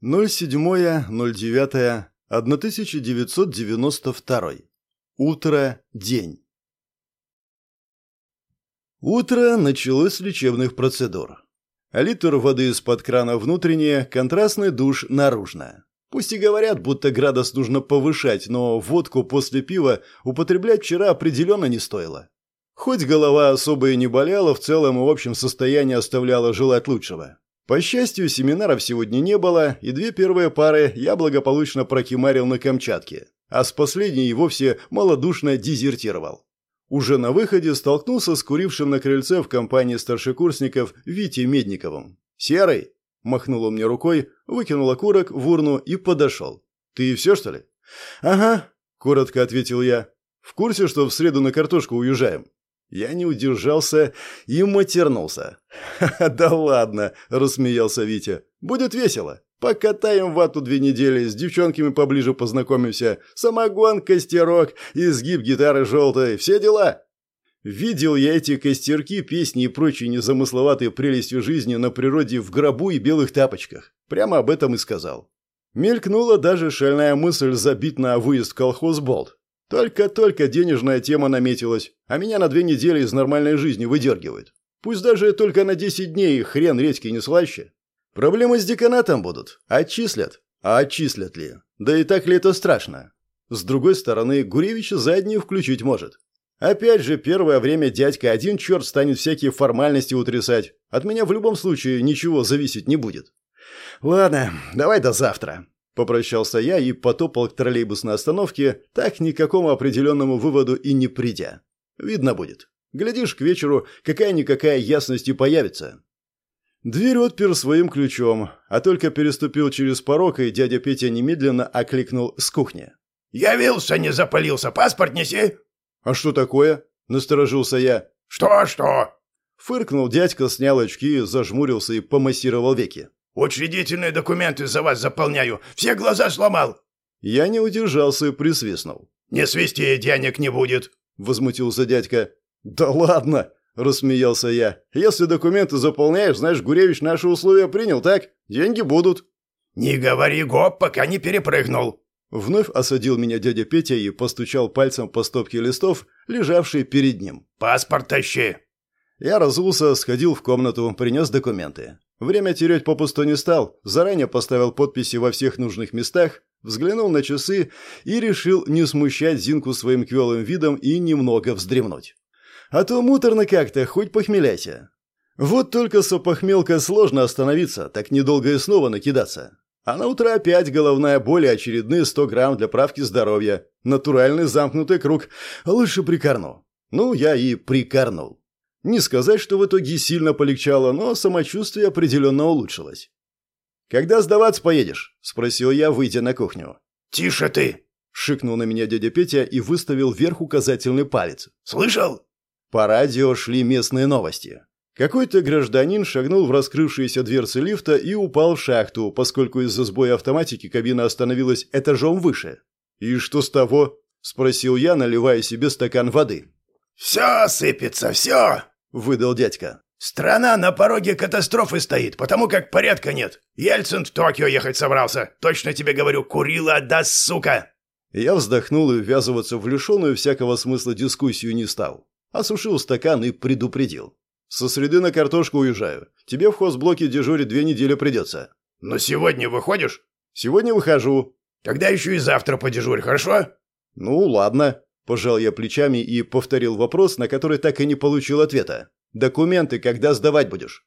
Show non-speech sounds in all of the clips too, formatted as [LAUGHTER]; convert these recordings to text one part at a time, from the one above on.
07.09.1992. Утро. День. Утро началось с лечебных процедур. Литр воды из-под крана внутреннее, контрастный душ наружное. Пусть и говорят, будто градус нужно повышать, но водку после пива употреблять вчера определенно не стоило. Хоть голова особо и не болела, в целом и общем состоянии оставляла желать лучшего. По счастью, семинаров сегодня не было, и две первые пары я благополучно прокимарил на Камчатке, а с последней и вовсе малодушно дезертировал. Уже на выходе столкнулся с курившим на крыльце в компании старшекурсников Витей Медниковым. «Серый!» – махнул он мне рукой, выкинул окурок в урну и подошел. «Ты все, что ли?» «Ага», – коротко ответил я. «В курсе, что в среду на картошку уезжаем?» Я не удержался и матернулся. «Ха-ха, [LAUGHS] да ладно!» – рассмеялся Витя. «Будет весело. Покатаем вату две недели, с девчонками поближе познакомимся. Самогон, костерок, изгиб гитары желтой. Все дела!» Видел я эти костерки, песни и прочие незамысловатые прелестью жизни на природе в гробу и белых тапочках. Прямо об этом и сказал. Мелькнула даже шальная мысль забить на выезд в колхоз Болт. Только-только денежная тема наметилась, а меня на две недели из нормальной жизни выдергивают. Пусть даже только на десять дней хрен редьки не слаще. Проблемы с деканатом будут. Отчислят. А отчислят ли? Да и так ли это страшно? С другой стороны, Гуревича заднюю включить может. Опять же, первое время дядька один черт станет всякие формальности утрясать. От меня в любом случае ничего зависеть не будет. Ладно, давай до завтра. Попрощался я и потопал к троллейбусной остановке, так ни к какому определенному выводу и не придя. Видно будет. Глядишь, к вечеру какая-никакая ясность и появится. Дверь отпер своим ключом, а только переступил через порог, и дядя Петя немедленно окликнул с кухни. «Явился, не запалился. Паспорт неси!» «А что такое?» – насторожился я. «Что-что?» Фыркнул дядька, снял очки, зажмурился и помассировал веки. Учредительные документы за вас заполняю. Все глаза сломал!» Я не удержался и присвистнул. «Не свисти, денег не будет!» Возмутился дядька. «Да ладно!» Рассмеялся я. «Если документы заполняешь, знаешь, Гуревич наши условия принял, так? Деньги будут». «Не говори гоп, пока не перепрыгнул!» Вновь осадил меня дядя Петя и постучал пальцем по стопке листов, лежавшей перед ним. «Паспорт тащи!» Я разулся, сходил в комнату, принес документы. Время терять попусту не стал, заранее поставил подписи во всех нужных местах, взглянул на часы и решил не смущать Зинку своим квелым видом и немного вздремнуть. А то муторно как-то, хоть похмеляйся. Вот только с опохмелкой сложно остановиться, так недолго и снова накидаться. А на утро опять головная боль и очередные 100 грамм для правки здоровья. Натуральный замкнутый круг. Лучше прикорну. Ну, я и прикорнул. Не сказать, что в итоге сильно полегчало, но самочувствие определенно улучшилось. «Когда сдаваться поедешь?» – спросил я, выйдя на кухню. «Тише ты!» – шикнул на меня дядя Петя и выставил вверх указательный палец. «Слышал?» По радио шли местные новости. Какой-то гражданин шагнул в раскрывшиеся дверцы лифта и упал в шахту, поскольку из-за сбоя автоматики кабина остановилась этажом выше. «И что с того?» – спросил я, наливая себе стакан воды. «Все сыпется, все!» — выдал дядька. «Страна на пороге катастрофы стоит, потому как порядка нет. Ельцин в Токио ехать собрался. Точно тебе говорю, курила да сука!» Я вздохнул и ввязываться в лишенную всякого смысла дискуссию не стал. Осушил стакан и предупредил. «Со среды на картошку уезжаю. Тебе в хозблоке дежурить две недели придется». «Но сегодня выходишь?» «Сегодня выхожу». «Тогда еще и завтра подежурь, хорошо?» «Ну, ладно». Пожал я плечами и повторил вопрос, на который так и не получил ответа. «Документы когда сдавать будешь?»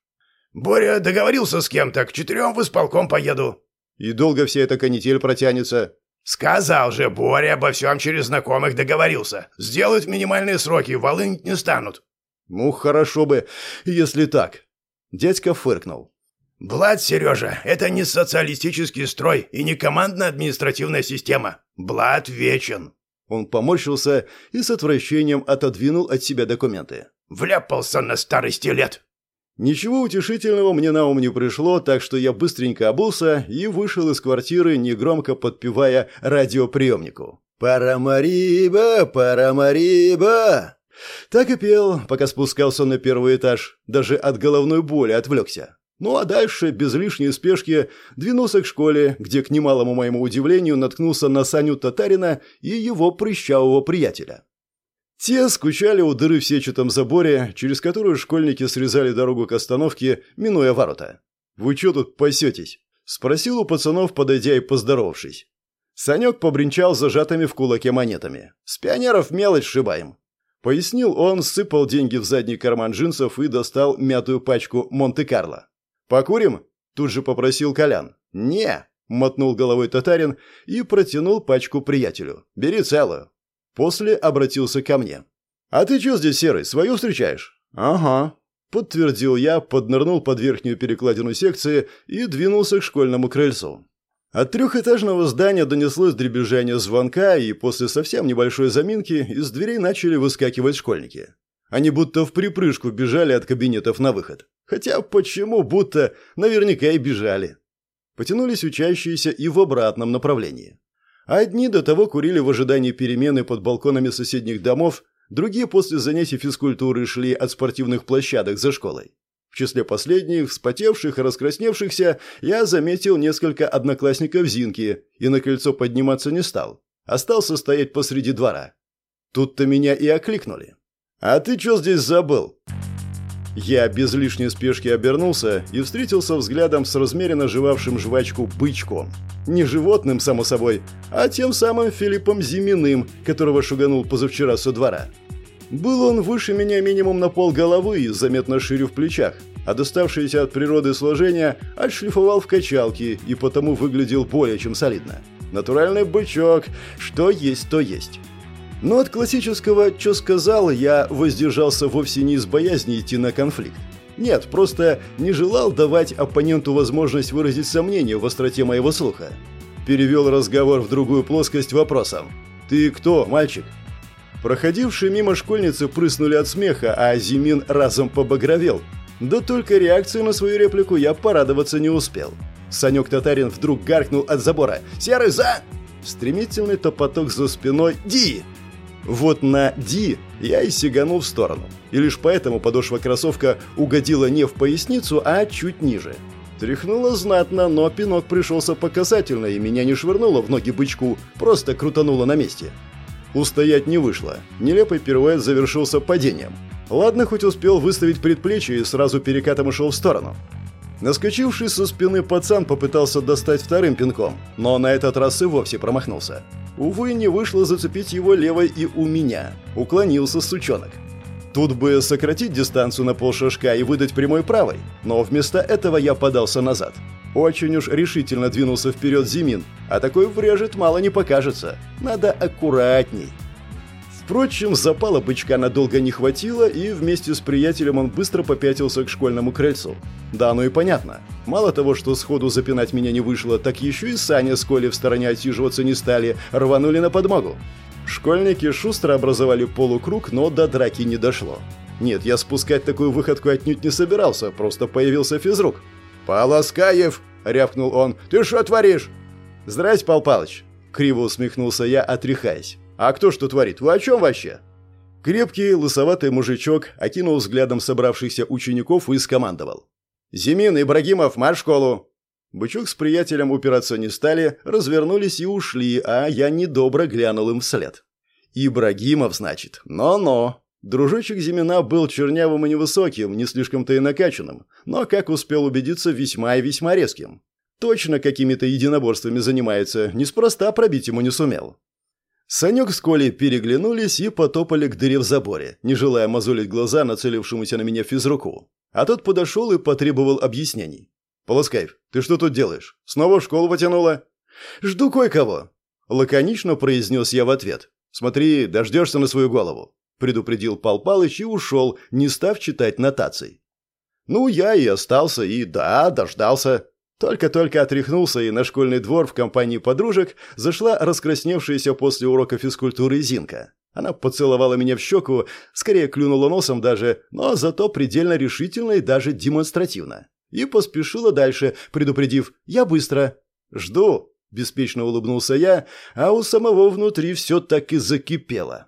«Боря договорился с кем-то, к четырем в исполком поеду». «И долго вся эта канитель протянется?» «Сказал же, Боря обо всем через знакомых договорился. Сделают минимальные сроки, волынить не станут». «Ну, хорошо бы, если так». Дядька фыркнул. «Блад, Сережа, это не социалистический строй и не командно-административная система. Блад вечен». Он поморщился и с отвращением отодвинул от себя документы. «Вляпался на старости лет!» Ничего утешительного мне на ум не пришло, так что я быстренько обулся и вышел из квартиры, негромко подпевая радиоприемнику. «Парамариба, парамариба!» Так и пел, пока спускался на первый этаж, даже от головной боли отвлекся. Ну а дальше, без лишней спешки, двинулся к школе, где, к немалому моему удивлению, наткнулся на Саню Татарина и его прыщавого приятеля. Те скучали у дыры в сетчатом заборе, через которую школьники срезали дорогу к остановке, минуя ворота. «Вы что тут пасетесь?» – спросил у пацанов, подойдя и поздоровавшись. Санек побренчал зажатыми в кулаке монетами. «С пионеров мелочь сшибаем». Пояснил он, сыпал деньги в задний карман джинсов и достал мятую пачку Монте-Карло. «Покурим?» – тут же попросил Колян. «Не!» – мотнул головой татарин и протянул пачку приятелю. «Бери целую». После обратился ко мне. «А ты чё здесь, Серый, свою встречаешь?» «Ага», – подтвердил я, поднырнул под верхнюю перекладину секции и двинулся к школьному крыльцу. От трехэтажного здания донеслось дребезжание звонка, и после совсем небольшой заминки из дверей начали выскакивать школьники. Они будто в припрыжку бежали от кабинетов на выход. Хотя почему будто наверняка и бежали. Потянулись учащиеся и в обратном направлении. Одни до того курили в ожидании перемены под балконами соседних домов, другие после занятий физкультуры шли от спортивных площадок за школой. В числе последних, вспотевших и раскрасневшихся, я заметил несколько одноклассников Зинки и на кольцо подниматься не стал. Остался стоять посреди двора. Тут-то меня и окликнули. «А ты что здесь забыл?» Я без лишней спешки обернулся и встретился взглядом с размеренно жевавшим жвачку бычком. Не животным, само собой, а тем самым Филиппом Зиминым, которого шуганул позавчера со двора. Был он выше меня минимум на пол головы и заметно шире в плечах, а доставшееся от природы сложение отшлифовал в качалке и потому выглядел более чем солидно. Натуральный бычок, что есть, то есть. Но от классического «чё сказал» я воздержался вовсе не из боязни идти на конфликт. Нет, просто не желал давать оппоненту возможность выразить сомнение в остроте моего слуха. Перевел разговор в другую плоскость вопросом. «Ты кто, мальчик?» Проходившие мимо школьницы прыснули от смеха, а Зимин разом побагровел. Да только реакцию на свою реплику я порадоваться не успел. Санек Татарин вдруг гаркнул от забора. «Серый за!» Стремительный топоток за спиной. «Ди!» Вот на «Ди» я и сиганул в сторону. И лишь поэтому подошва кроссовка угодила не в поясницу, а чуть ниже. Тряхнуло знатно, но пинок пришелся по касательной, и меня не швырнуло в ноги бычку, просто крутануло на месте. Устоять не вышло. Нелепый пируэт завершился падением. Ладно, хоть успел выставить предплечье и сразу перекатом ушел в сторону. Наскочивший со спины пацан попытался достать вторым пинком, но на этот раз и вовсе промахнулся. Увы, не вышло зацепить его левой и у меня. Уклонился сучонок. Тут бы сократить дистанцию на полшажка и выдать прямой правой, но вместо этого я подался назад. Очень уж решительно двинулся вперед Зимин, а такой врежет мало не покажется. Надо аккуратней. Впрочем, запала бычка надолго не хватило, и вместе с приятелем он быстро попятился к школьному крыльцу. Да, ну и понятно. Мало того, что сходу запинать меня не вышло, так еще и Саня с Колей в стороне отсиживаться не стали, рванули на подмогу. Школьники шустро образовали полукруг, но до драки не дошло. Нет, я спускать такую выходку отнюдь не собирался, просто появился физрук. «Полоскаев!» — рявкнул он. «Ты что творишь?» «Здрасте, Пал Палыч!» — криво усмехнулся я, отряхаясь. «А кто что творит? Вы о чем вообще?» Крепкий, лысоватый мужичок окинул взглядом собравшихся учеников и скомандовал. «Зимин, Ибрагимов, марш в школу!» Бычок с приятелем упираться не стали, развернулись и ушли, а я недобро глянул им вслед. «Ибрагимов, значит? Но-но!» Дружочек Зимина был чернявым и невысоким, не слишком-то и накачанным, но, как успел убедиться, весьма и весьма резким. Точно какими-то единоборствами занимается, неспроста пробить ему не сумел. Санек с Колей переглянулись и потопали к дыре в заборе, не желая мозолить глаза нацелившемуся на меня физруку. А тот подошел и потребовал объяснений. «Полоскаев, ты что тут делаешь? Снова в школу потянула?» «Жду кое-кого», — лаконично произнес я в ответ. «Смотри, дождешься на свою голову», — предупредил Пал Палыч и ушел, не став читать нотаций. Ну, я и остался, и да, дождался. Только-только отряхнулся, и на школьный двор в компании подружек зашла раскрасневшаяся после урока физкультуры Зинка. Она поцеловала меня в щеку, скорее клюнула носом даже, но зато предельно решительно и даже демонстративно. И поспешила дальше, предупредив «Я быстро». «Жду», – беспечно улыбнулся я, а у самого внутри все так и закипело.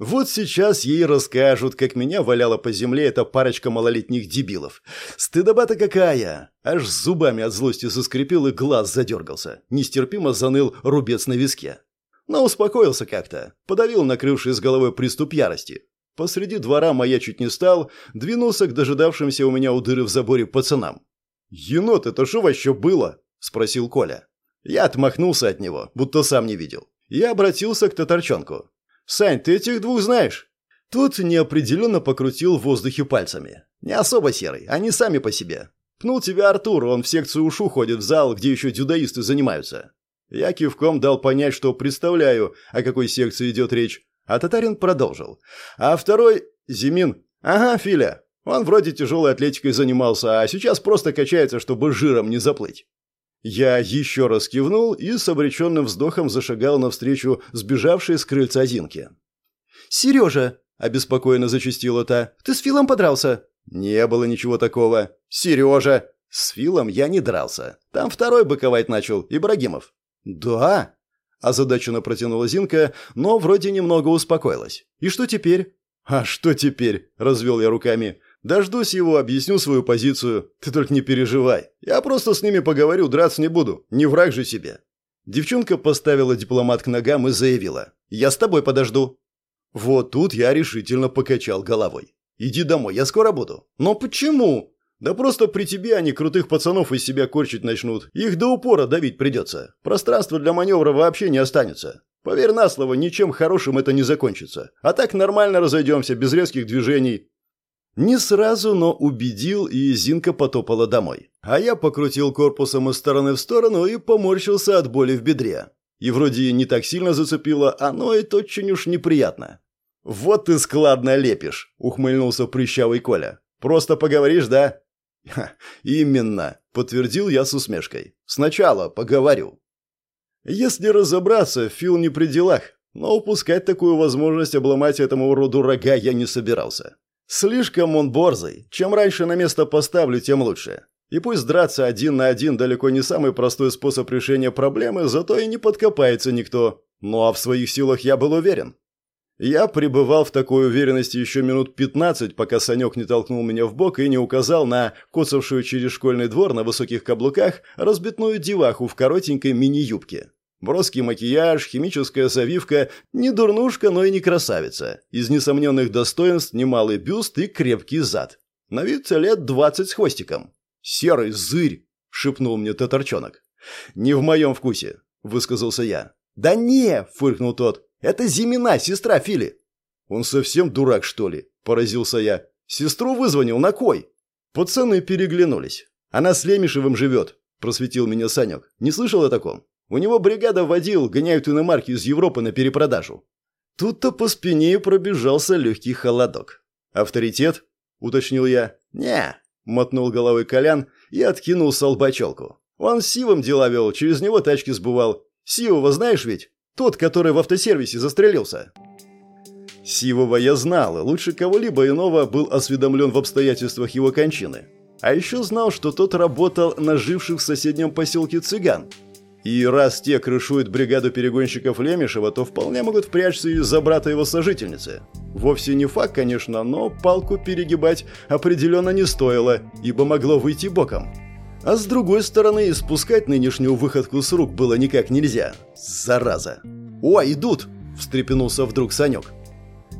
Вот сейчас ей расскажут, как меня валяла по земле эта парочка малолетних дебилов. Стыдоба-то какая! Аж зубами от злости заскрипел и глаз задергался. Нестерпимо заныл рубец на виске. Но успокоился как-то, подавил накрывший с головой приступ ярости. Посреди двора маячить не стал, двинулся к дожидавшимся у меня у дыры в заборе пацанам. «Енот, это что вообще было?» – спросил Коля. Я отмахнулся от него, будто сам не видел. Я обратился к татарчонку. «Сань, ты этих двух знаешь?» Тут неопределенно покрутил в воздухе пальцами. «Не особо серый, они сами по себе. Пнул тебя Артур, он в секцию ушу ходит в зал, где еще дюдаисты занимаются». Я кивком дал понять, что представляю, о какой секции идет речь, а татарин продолжил. А второй – Зимин. Ага, Филя. Он вроде тяжелой атлетикой занимался, а сейчас просто качается, чтобы жиром не заплыть. Я еще раз кивнул и с обреченным вздохом зашагал навстречу сбежавшей с крыльца Зинки. «Сережа!» – обеспокоенно зачастила та. «Ты с Филом подрался?» «Не было ничего такого. Сережа!» «С Филом я не дрался. Там второй быковать начал, Ибрагимов». «Да?» – озадаченно протянула Зинка, но вроде немного успокоилась. «И что теперь?» «А что теперь?» – развел я руками. Дождусь его, объясню свою позицию. Ты только не переживай. Я просто с ними поговорю, драться не буду. Не враг же себе». Девчонка поставила дипломат к ногам и заявила. «Я с тобой подожду». Вот тут я решительно покачал головой. «Иди домой, я скоро буду». «Но почему?» «Да просто при тебе они крутых пацанов из себя корчить начнут. Их до упора давить придется. Пространства для маневра вообще не останется. Поверь на слово, ничем хорошим это не закончится. А так нормально разойдемся, без резких движений. Не сразу, но убедил, и Зинка потопала домой. А я покрутил корпусом из стороны в сторону и поморщился от боли в бедре. И вроде не так сильно зацепило, оно и очень уж неприятно. «Вот ты складно лепишь», — ухмыльнулся прыщавый Коля. «Просто поговоришь, да?» Ха, «Именно», — подтвердил я с усмешкой. «Сначала поговорю». Если разобраться, Фил не при делах, но упускать такую возможность обломать этому уроду рога я не собирался. Слишком он борзый. Чем раньше на место поставлю, тем лучше. И пусть драться один на один далеко не самый простой способ решения проблемы, зато и не подкопается никто. Ну а в своих силах я был уверен. Я пребывал в такой уверенности еще минут 15, пока Санек не толкнул меня в бок и не указал на коцавшую через школьный двор на высоких каблуках разбитную деваху в коротенькой мини-юбке. Броский макияж, химическая завивка, не дурнушка, но и не красавица. Из несомненных достоинств немалый бюст и крепкий зад. На вид лет двадцать с хвостиком. «Серый зырь!» — шепнул мне татарчонок. «Не в моем вкусе», — высказался я. «Да не!» — фыркнул тот. «Это Зимина, сестра Фили». «Он совсем дурак, что ли?» — поразился я. «Сестру вызвонил, на кой?» Пацаны переглянулись. «Она с Лемешевым живет», — просветил меня Санек. «Не слышал о таком?» У него бригада водил, гоняют иномарки из Европы на перепродажу. Тут-то по спине пробежался легкий холодок. «Авторитет?» – уточнил я. «Не», – мотнул головой Колян и откинул с «Он с Сивом дела вел, через него тачки сбывал. Сивова знаешь ведь? Тот, который в автосервисе застрелился». Сивова я знал, и лучше кого-либо иного был осведомлен в обстоятельствах его кончины. А еще знал, что тот работал на живших в соседнем поселке цыган – и раз те крышуют бригаду перегонщиков Лемешева, то вполне могут впрячься из-за брата его сожительницы. Вовсе не факт, конечно, но палку перегибать определенно не стоило, ибо могло выйти боком. А с другой стороны, спускать нынешнюю выходку с рук было никак нельзя. Зараза. «О, идут!» – встрепенулся вдруг Санек.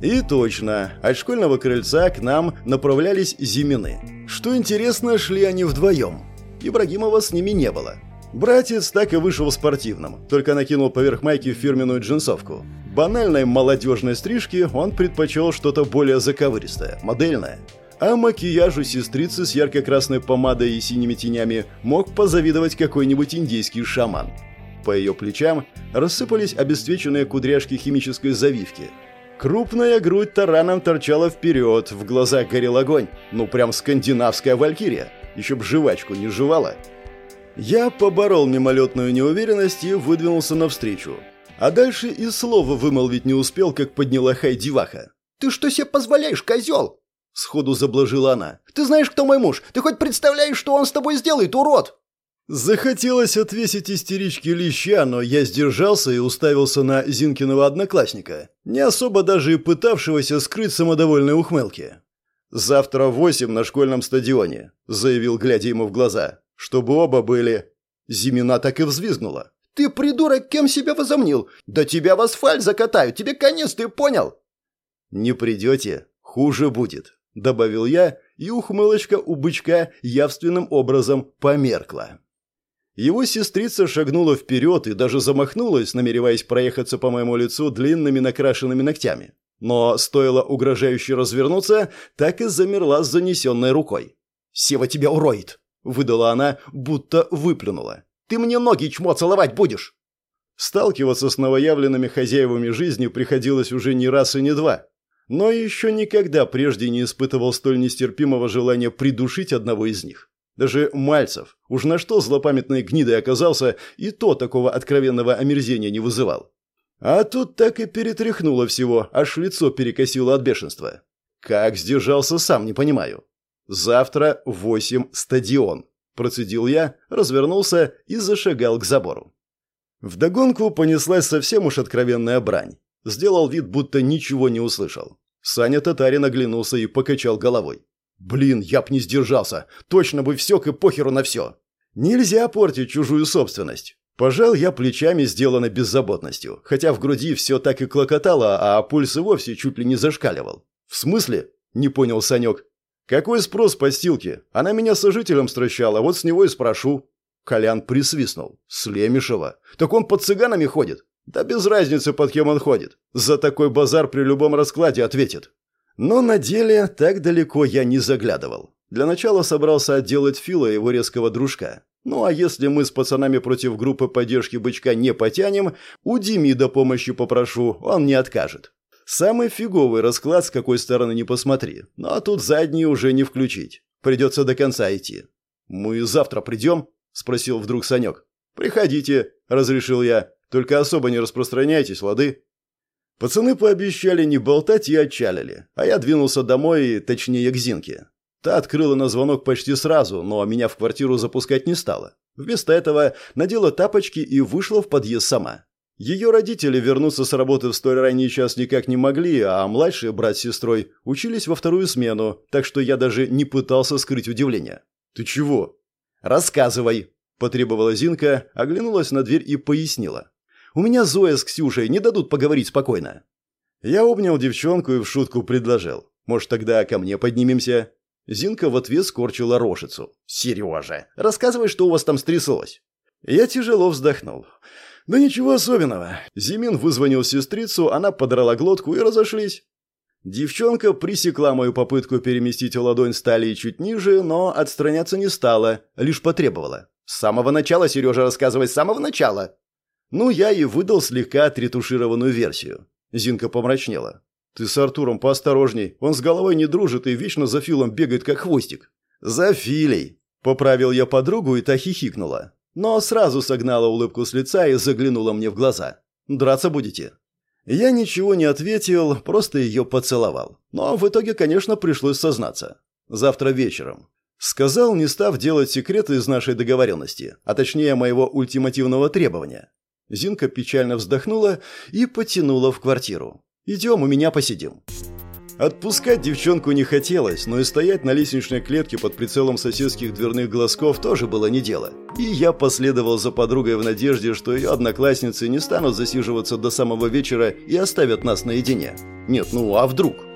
И точно, от школьного крыльца к нам направлялись Зимины. Что интересно, шли они вдвоем. Ибрагимова с ними не было. Братец так и вышел спортивным, только накинул поверх майки фирменную джинсовку. Банальной молодежной стрижки он предпочел что-то более заковыристое, модельное. А макияжу сестрицы с ярко-красной помадой и синими тенями мог позавидовать какой-нибудь индийский шаман. По ее плечам рассыпались обесцвеченные кудряшки химической завивки. Крупная грудь тараном торчала вперед, в глазах горел огонь. Ну прям скандинавская валькирия. Еще б жвачку не жевала. Я поборол мимолетную неуверенность и выдвинулся навстречу. А дальше и слова вымолвить не успел, как подняла хай деваха. «Ты что себе позволяешь, козел?» Сходу заблажила она. «Ты знаешь, кто мой муж? Ты хоть представляешь, что он с тобой сделает, урод?» Захотелось отвесить истеричке леща, но я сдержался и уставился на Зинкиного одноклассника, не особо даже и пытавшегося скрыть самодовольные ухмылки. «Завтра в восемь на школьном стадионе», — заявил, глядя ему в глаза, — «чтобы оба были». Зимина так и взвизгнула. «Ты, придурок, кем себя возомнил? Да тебя в асфальт закатают, тебе конец, ты понял?» «Не придете, хуже будет», — добавил я, и ухмылочка у бычка явственным образом померкла. Его сестрица шагнула вперед и даже замахнулась, намереваясь проехаться по моему лицу длинными накрашенными ногтями. Но стоило угрожающе развернуться, так и замерла с занесенной рукой. «Сева тебя уроет!» — выдала она, будто выплюнула. «Ты мне ноги чмо целовать будешь!» Сталкиваться с новоявленными хозяевами жизни приходилось уже не раз и не два. Но еще никогда прежде не испытывал столь нестерпимого желания придушить одного из них. Даже Мальцев, уж на что злопамятной гнидой оказался, и то такого откровенного омерзения не вызывал. А тут так и перетряхнуло всего, аж лицо перекосило от бешенства. Как сдержался, сам не понимаю. Завтра в восемь стадион. Процедил я, развернулся и зашагал к забору. Вдогонку понеслась совсем уж откровенная брань. Сделал вид, будто ничего не услышал. Саня Татарин оглянулся и покачал головой. Блин, я б не сдержался. Точно бы всек и похеру на все. Нельзя портить чужую собственность. Пожал я плечами, сделано беззаботностью, хотя в груди все так и клокотало, а пульс и вовсе чуть ли не зашкаливал. «В смысле?» – не понял Санек. «Какой спрос по стилке? Она меня сожителем стращала, вот с него и спрошу». Колян присвистнул. «С Лемешева? Так он под цыганами ходит?» «Да без разницы, под кем он ходит. За такой базар при любом раскладе ответит». Но на деле так далеко я не заглядывал. Для начала собрался отделать Фила и его резкого дружка. Ну а если мы с пацанами против группы поддержки бычка не потянем, у Демида помощи попрошу, он не откажет. Самый фиговый расклад, с какой стороны не посмотри. Ну а тут задние уже не включить. Придется до конца идти. «Мы завтра придем?» – спросил вдруг Санек. «Приходите», – разрешил я. «Только особо не распространяйтесь, лады?» Пацаны пообещали не болтать и отчалили, а я двинулся домой, точнее к Зинке. Та открыла на звонок почти сразу, но меня в квартиру запускать не стала. Вместо этого надела тапочки и вышла в подъезд сама. Ее родители вернуться с работы в столь ранний час никак не могли, а младшие брат с сестрой учились во вторую смену, так что я даже не пытался скрыть удивление. «Ты чего?» «Рассказывай», – потребовала Зинка, оглянулась на дверь и пояснила. У меня Зоя с Ксюшей не дадут поговорить спокойно». Я обнял девчонку и в шутку предложил. «Может, тогда ко мне поднимемся?» Зинка в ответ скорчила рожицу. «Сережа, рассказывай, что у вас там стряслось». Я тяжело вздохнул. «Да ничего особенного». Зимин вызвонил сестрицу, она подрала глотку и разошлись. Девчонка пресекла мою попытку переместить ладонь с талии чуть ниже, но отстраняться не стала, лишь потребовала. «С самого начала, Сережа, рассказывай, с самого начала!» Ну, я и выдал слегка отретушированную версию. Зинка помрачнела. «Ты с Артуром поосторожней. Он с головой не дружит и вечно за Филом бегает, как хвостик». «За Филей!» Поправил я подругу, и та хихикнула. Но сразу согнала улыбку с лица и заглянула мне в глаза. «Драться будете?» Я ничего не ответил, просто ее поцеловал. Но в итоге, конечно, пришлось сознаться. Завтра вечером. Сказал, не став делать секреты из нашей договоренности, а точнее моего ультимативного требования. Зинка печально вздохнула и потянула в квартиру. «Идем, у меня посидим». Отпускать девчонку не хотелось, но и стоять на лестничной клетке под прицелом соседских дверных глазков тоже было не дело. И я последовал за подругой в надежде, что ее одноклассницы не станут засиживаться до самого вечера и оставят нас наедине. Нет, ну а вдруг?